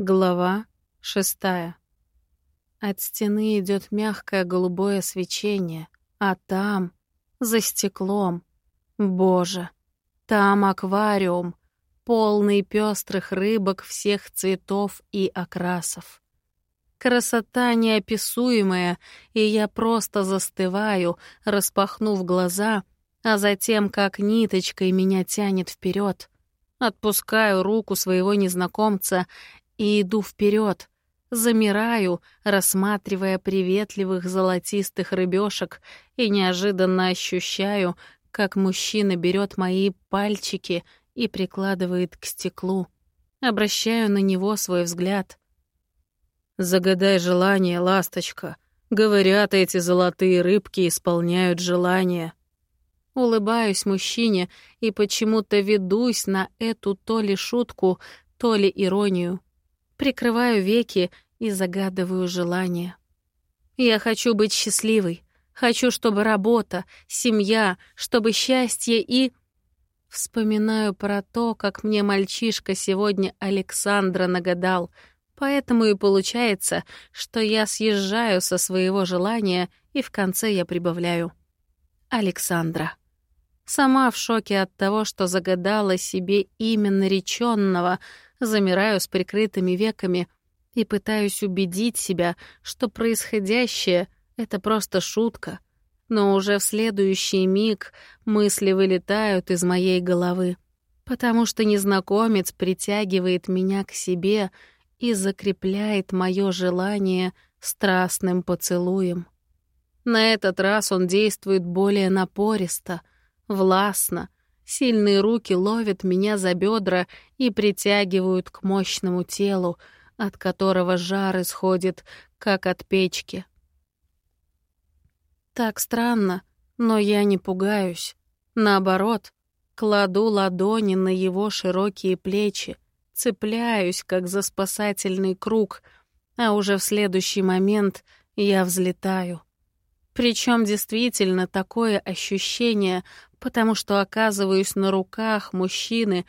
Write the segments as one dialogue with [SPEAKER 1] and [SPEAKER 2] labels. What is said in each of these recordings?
[SPEAKER 1] Глава шестая. От стены идет мягкое голубое свечение, а там, за стеклом, боже, там аквариум, полный пестрых рыбок всех цветов и окрасов. Красота неописуемая, и я просто застываю, распахнув глаза, а затем как ниточкой меня тянет вперед. Отпускаю руку своего незнакомца и иду вперед, замираю, рассматривая приветливых золотистых рыбешек и неожиданно ощущаю, как мужчина берет мои пальчики и прикладывает к стеклу. Обращаю на него свой взгляд. «Загадай желание, ласточка. Говорят, эти золотые рыбки исполняют желания». Улыбаюсь мужчине и почему-то ведусь на эту то ли шутку, то ли иронию. Прикрываю веки и загадываю желание. Я хочу быть счастливой. Хочу, чтобы работа, семья, чтобы счастье и... Вспоминаю про то, как мне мальчишка сегодня Александра нагадал, поэтому и получается, что я съезжаю со своего желания и в конце я прибавляю. Александра. Сама в шоке от того, что загадала себе имя нареченного, замираю с прикрытыми веками и пытаюсь убедить себя, что происходящее — это просто шутка. Но уже в следующий миг мысли вылетают из моей головы, потому что незнакомец притягивает меня к себе и закрепляет мое желание страстным поцелуем. На этот раз он действует более напористо, властно, Сильные руки ловят меня за бедра и притягивают к мощному телу, от которого жар исходит, как от печки. Так странно, но я не пугаюсь. Наоборот, кладу ладони на его широкие плечи, цепляюсь, как за спасательный круг, а уже в следующий момент я взлетаю. Причем действительно такое ощущение, потому что оказываюсь на руках мужчины,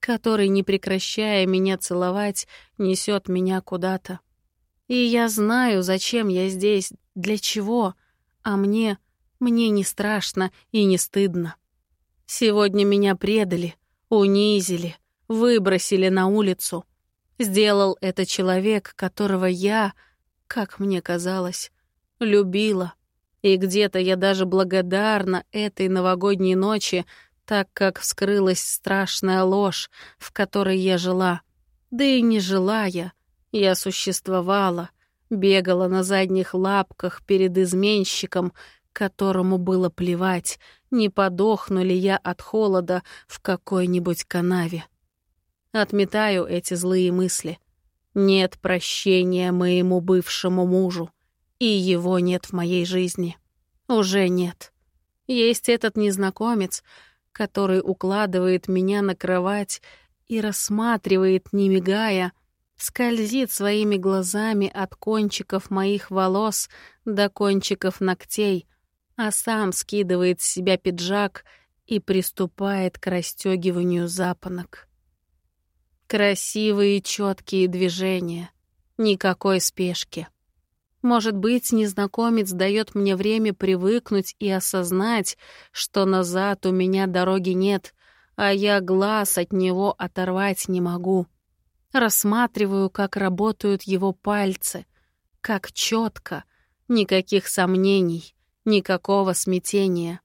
[SPEAKER 1] который, не прекращая меня целовать, несет меня куда-то. И я знаю, зачем я здесь, для чего, а мне, мне не страшно и не стыдно. Сегодня меня предали, унизили, выбросили на улицу. Сделал это человек, которого я, как мне казалось, любила. И где-то я даже благодарна этой новогодней ночи, так как вскрылась страшная ложь, в которой я жила. Да и не жила я, я существовала, бегала на задних лапках перед изменщиком, которому было плевать, не подохну ли я от холода в какой-нибудь канаве. Отметаю эти злые мысли. Нет прощения моему бывшему мужу и его нет в моей жизни. Уже нет. Есть этот незнакомец, который укладывает меня на кровать и рассматривает, не мигая, скользит своими глазами от кончиков моих волос до кончиков ногтей, а сам скидывает с себя пиджак и приступает к расстегиванию запонок. Красивые четкие движения, никакой спешки. Может быть, незнакомец дает мне время привыкнуть и осознать, что назад у меня дороги нет, а я глаз от него оторвать не могу. Рассматриваю, как работают его пальцы, как четко, никаких сомнений, никакого смятения.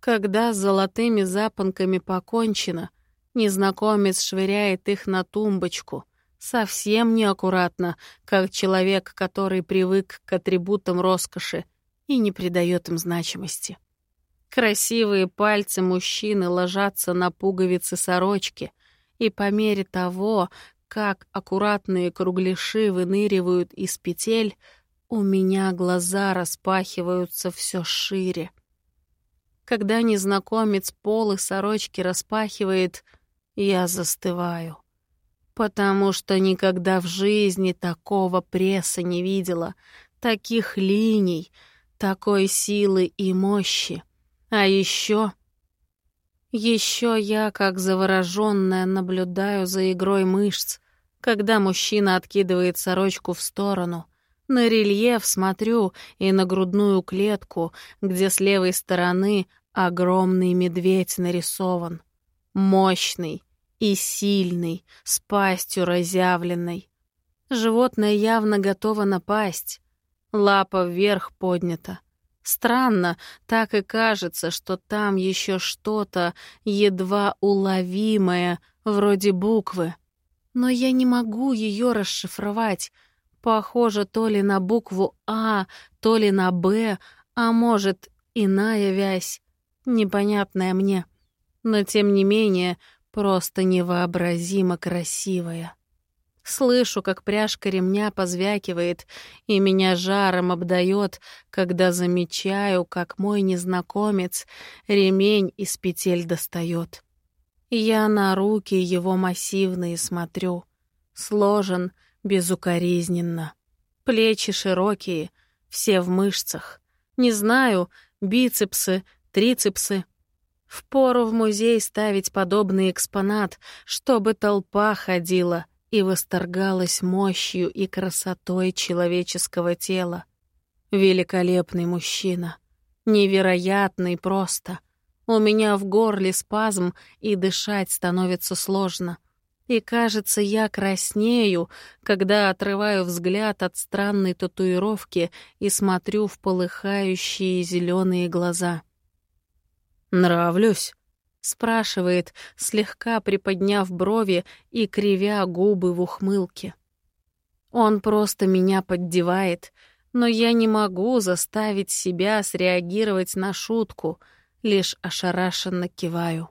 [SPEAKER 1] Когда с золотыми запонками покончено, незнакомец швыряет их на тумбочку — совсем неаккуратно, как человек, который привык к атрибутам роскоши и не придает им значимости. Красивые пальцы мужчины ложатся на пуговицы сорочки, и по мере того, как аккуратные кругляши выныривают из петель, у меня глаза распахиваются все шире. Когда незнакомец полы сорочки распахивает, я застываю потому что никогда в жизни такого пресса не видела, таких линий, такой силы и мощи. А еще... Еще я, как завороженная, наблюдаю за игрой мышц, Когда мужчина откидывает сорочку в сторону, на рельеф смотрю и на грудную клетку, где с левой стороны огромный медведь нарисован. Мощный и сильный, с пастью разъявленной. Животное явно готово напасть. Лапа вверх поднята. Странно, так и кажется, что там еще что-то едва уловимое, вроде буквы. Но я не могу ее расшифровать. Похоже то ли на букву А, то ли на Б, а может, иная вязь, непонятная мне. Но тем не менее, просто невообразимо красивая. Слышу, как пряжка ремня позвякивает, и меня жаром обдает, когда замечаю, как мой незнакомец ремень из петель достает. Я на руки его массивные смотрю. Сложен безукоризненно. Плечи широкие, все в мышцах. Не знаю, бицепсы, трицепсы. Впору в музей ставить подобный экспонат, чтобы толпа ходила — и восторгалась мощью и красотой человеческого тела. Великолепный мужчина. Невероятный просто. У меня в горле спазм, и дышать становится сложно. И кажется, я краснею, когда отрываю взгляд от странной татуировки и смотрю в полыхающие зеленые глаза. «Нравлюсь?» спрашивает, слегка приподняв брови и кривя губы в ухмылке. Он просто меня поддевает, но я не могу заставить себя среагировать на шутку, лишь ошарашенно киваю.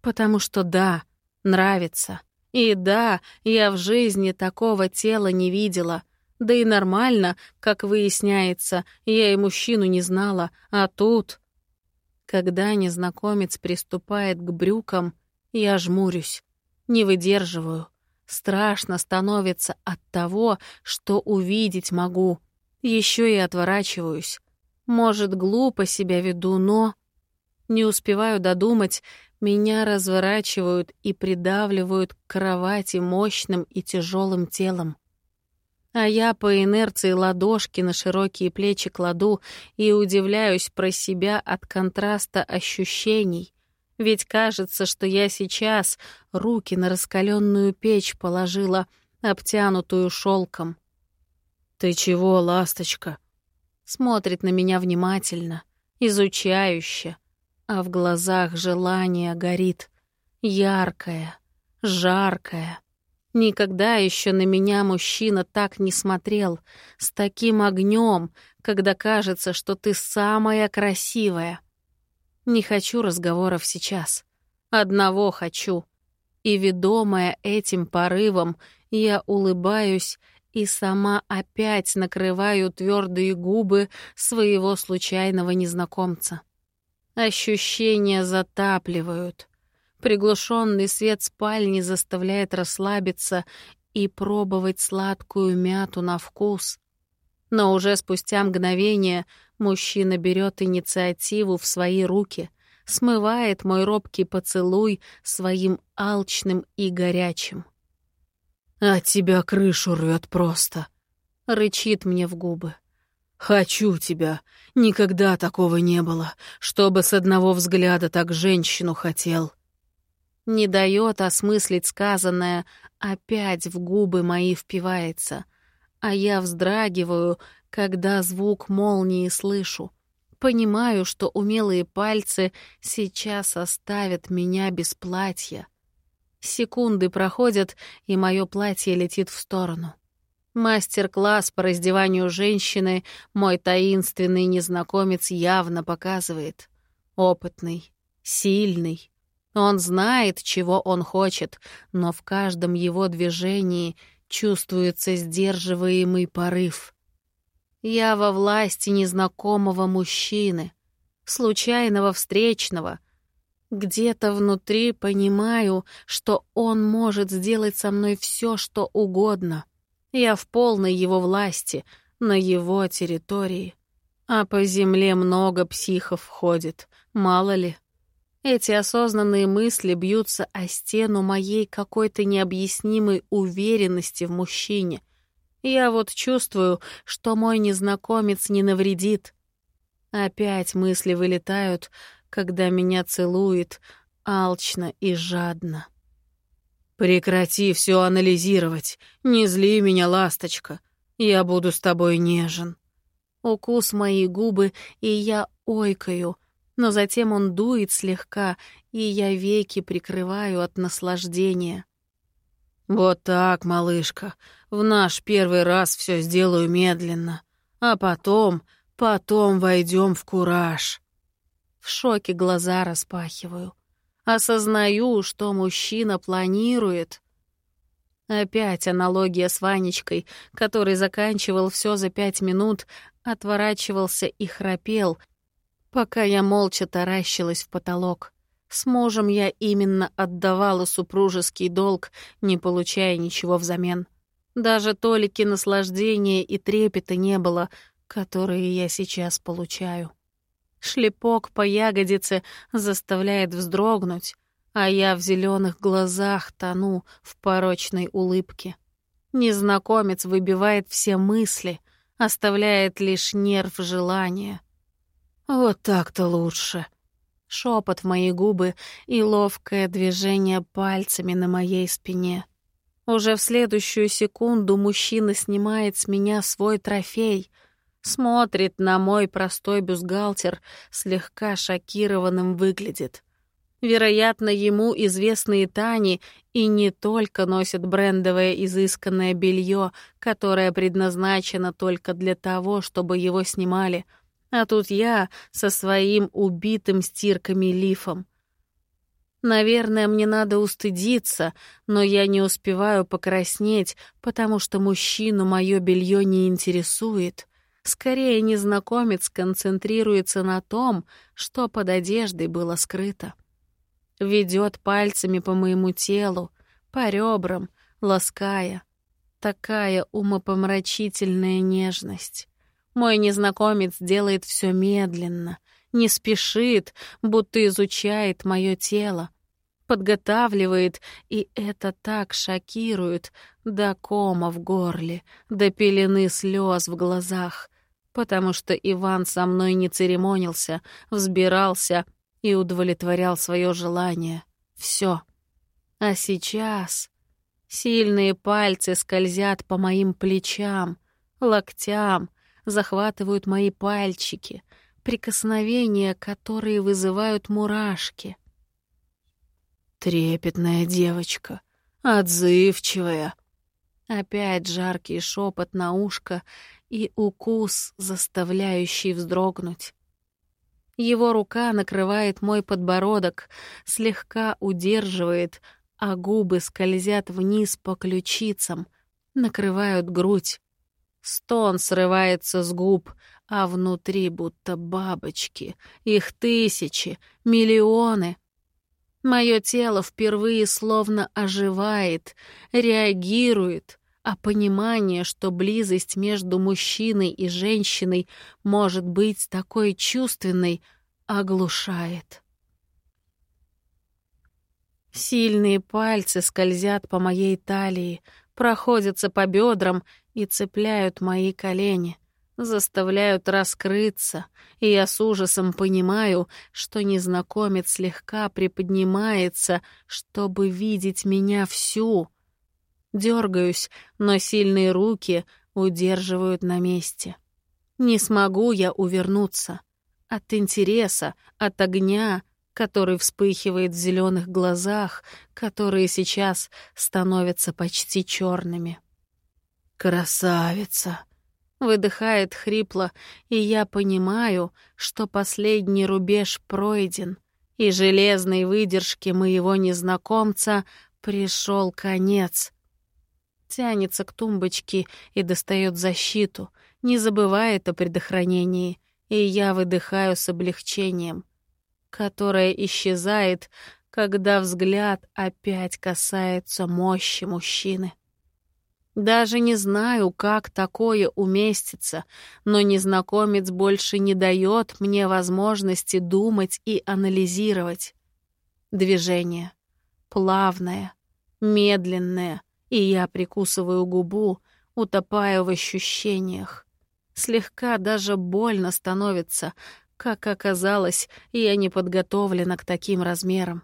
[SPEAKER 1] Потому что да, нравится. И да, я в жизни такого тела не видела. Да и нормально, как выясняется, я и мужчину не знала, а тут... Когда незнакомец приступает к брюкам, я жмурюсь, не выдерживаю. Страшно становится от того, что увидеть могу. Еще и отворачиваюсь. Может, глупо себя веду, но... Не успеваю додумать, меня разворачивают и придавливают к кровати мощным и тяжелым телом. А я по инерции ладошки на широкие плечи кладу и удивляюсь про себя от контраста ощущений. Ведь кажется, что я сейчас руки на раскаленную печь положила, обтянутую шелком. «Ты чего, ласточка?» Смотрит на меня внимательно, изучающе, а в глазах желание горит. Яркое, жаркое. Никогда еще на меня мужчина так не смотрел, с таким огнем, когда кажется, что ты самая красивая. Не хочу разговоров сейчас. Одного хочу. И, ведомая этим порывом, я улыбаюсь и сама опять накрываю твердые губы своего случайного незнакомца. Ощущения затапливают — Приглушенный свет спальни заставляет расслабиться и пробовать сладкую мяту на вкус. Но уже спустя мгновение мужчина берет инициативу в свои руки, смывает мой робкий поцелуй своим алчным и горячим. «От «А тебя крышу рвет просто», — рычит мне в губы. «Хочу тебя. Никогда такого не было, чтобы с одного взгляда так женщину хотел» не дает осмыслить сказанное, опять в губы мои впивается, а я вздрагиваю, когда звук молнии слышу. Понимаю, что умелые пальцы сейчас оставят меня без платья. Секунды проходят, и мое платье летит в сторону. Мастер-класс по раздеванию женщины мой таинственный незнакомец явно показывает. Опытный, сильный, он знает, чего он хочет, но в каждом его движении чувствуется сдерживаемый порыв. Я во власти незнакомого мужчины, случайного встречного. Где-то внутри понимаю, что он может сделать со мной все, что угодно. Я в полной его власти, на его территории. А по земле много психов ходит, мало ли. Эти осознанные мысли бьются о стену моей какой-то необъяснимой уверенности в мужчине. Я вот чувствую, что мой незнакомец не навредит. Опять мысли вылетают, когда меня целует алчно и жадно. «Прекрати все анализировать. Не зли меня, ласточка. Я буду с тобой нежен». Укус мои губы, и я ойкаю, но затем он дует слегка, и я веки прикрываю от наслаждения. «Вот так, малышка, в наш первый раз все сделаю медленно, а потом, потом войдем в кураж». В шоке глаза распахиваю. Осознаю, что мужчина планирует. Опять аналогия с Ванечкой, который заканчивал все за пять минут, отворачивался и храпел, пока я молча таращилась в потолок. С мужем я именно отдавала супружеский долг, не получая ничего взамен. Даже толики наслаждения и трепета не было, которые я сейчас получаю. Шлепок по ягодице заставляет вздрогнуть, а я в зеленых глазах тону в порочной улыбке. Незнакомец выбивает все мысли, оставляет лишь нерв желания — вот так-то лучше. Шепот в мои губы и ловкое движение пальцами на моей спине. Уже в следующую секунду мужчина снимает с меня свой трофей, смотрит на мой простой бюстгальтер, слегка шокированным выглядит. Вероятно, ему известные Тани и не только носят брендовое изысканное белье, которое предназначено только для того, чтобы его снимали — а тут я со своим убитым стирками лифом. Наверное, мне надо устыдиться, но я не успеваю покраснеть, потому что мужчину мое белье не интересует. Скорее, незнакомец концентрируется на том, что под одеждой было скрыто. Ведет пальцами по моему телу, по ребрам, лаская. Такая умопомрачительная нежность. Мой незнакомец делает все медленно, не спешит, будто изучает мое тело. Подготавливает, и это так шокирует, до кома в горле, до пелены слез в глазах, потому что Иван со мной не церемонился, взбирался и удовлетворял свое желание. Все. А сейчас сильные пальцы скользят по моим плечам, локтям, захватывают мои пальчики, прикосновения, которые вызывают мурашки. Трепетная девочка, отзывчивая. Опять жаркий шепот на ушко и укус, заставляющий вздрогнуть. Его рука накрывает мой подбородок, слегка удерживает, а губы скользят вниз по ключицам, накрывают грудь. Стон срывается с губ, а внутри будто бабочки. Их тысячи, миллионы. Мое тело впервые словно оживает, реагирует, а понимание, что близость между мужчиной и женщиной может быть такой чувственной, оглушает. Сильные пальцы скользят по моей талии, проходятся по бедрам и цепляют мои колени, заставляют раскрыться, и я с ужасом понимаю, что незнакомец слегка приподнимается, чтобы видеть меня всю. Дергаюсь, но сильные руки удерживают на месте. Не смогу я увернуться. От интереса, от огня, который вспыхивает в зеленых глазах, которые сейчас становятся почти черными. «Красавица!» — выдыхает хрипло, и я понимаю, что последний рубеж пройден, и железной выдержке моего незнакомца пришел конец. Тянется к тумбочке и достает защиту, не забывает о предохранении, и я выдыхаю с облегчением — которая исчезает, когда взгляд опять касается мощи мужчины. Даже не знаю, как такое уместится, но незнакомец больше не дает мне возможности думать и анализировать. Движение. Плавное, медленное, и я прикусываю губу, утопая в ощущениях. Слегка даже больно становится. Как оказалось, я не подготовлена к таким размерам.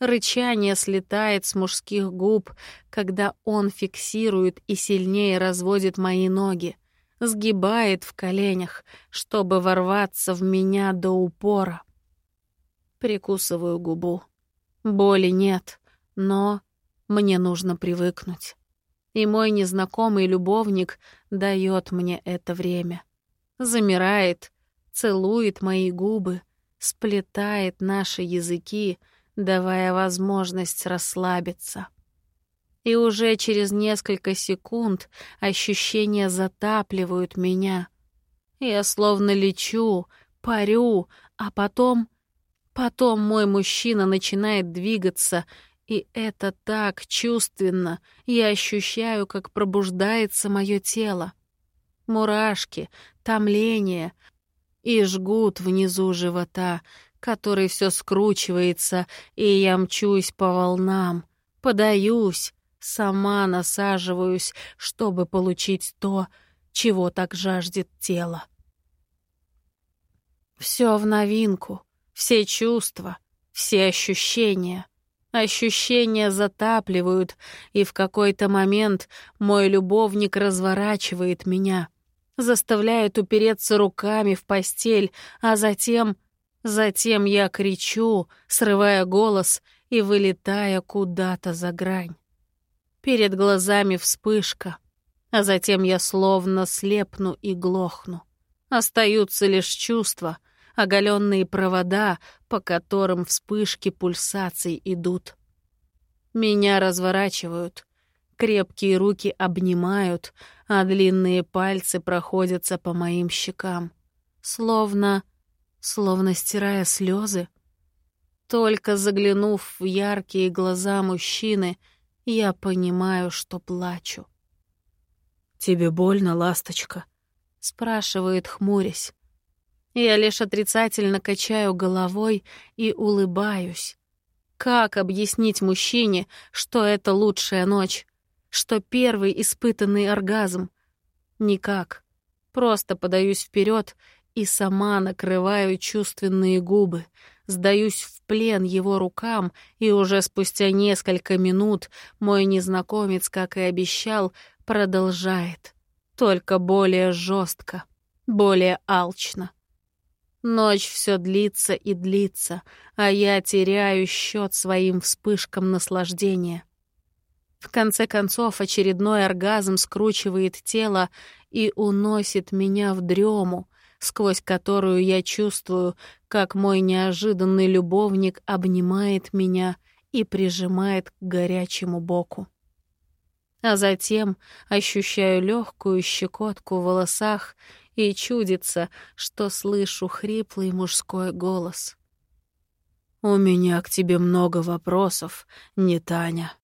[SPEAKER 1] Рычание слетает с мужских губ, когда он фиксирует и сильнее разводит мои ноги, сгибает в коленях, чтобы ворваться в меня до упора. Прикусываю губу. Боли нет, но мне нужно привыкнуть и мой незнакомый любовник дает мне это время. Замирает, целует мои губы, сплетает наши языки, давая возможность расслабиться. И уже через несколько секунд ощущения затапливают меня. Я словно лечу, парю, а потом... Потом мой мужчина начинает двигаться, и это так чувственно. Я ощущаю, как пробуждается мое тело. Мурашки, томление и жгут внизу живота, который все скручивается, и я мчусь по волнам, подаюсь, сама насаживаюсь, чтобы получить то, чего так жаждет тело. Все в новинку, все чувства, все ощущения. Ощущения затапливают, и в какой-то момент мой любовник разворачивает меня, заставляет упереться руками в постель, а затем... Затем я кричу, срывая голос и вылетая куда-то за грань. Перед глазами вспышка, а затем я словно слепну и глохну. Остаются лишь чувства — оголенные провода, по которым вспышки пульсаций идут. Меня разворачивают, крепкие руки обнимают, а длинные пальцы проходятся по моим щекам, словно... словно стирая слезы. Только заглянув в яркие глаза мужчины, я понимаю, что плачу. «Тебе больно, ласточка?» — спрашивает, хмурясь. Я лишь отрицательно качаю головой и улыбаюсь. Как объяснить мужчине, что это лучшая ночь? Что первый испытанный оргазм? Никак. Просто подаюсь вперед и сама накрываю чувственные губы, сдаюсь в плен его рукам, и уже спустя несколько минут мой незнакомец, как и обещал, продолжает. Только более жестко, более алчно. Ночь все длится и длится, а я теряю счет своим вспышкам наслаждения. В конце концов, очередной оргазм скручивает тело и уносит меня в дрему, сквозь которую я чувствую, как мой неожиданный любовник обнимает меня и прижимает к горячему боку. А затем ощущаю легкую щекотку в волосах и чудится, что слышу хриплый мужской голос. «У меня к тебе много вопросов, не Таня».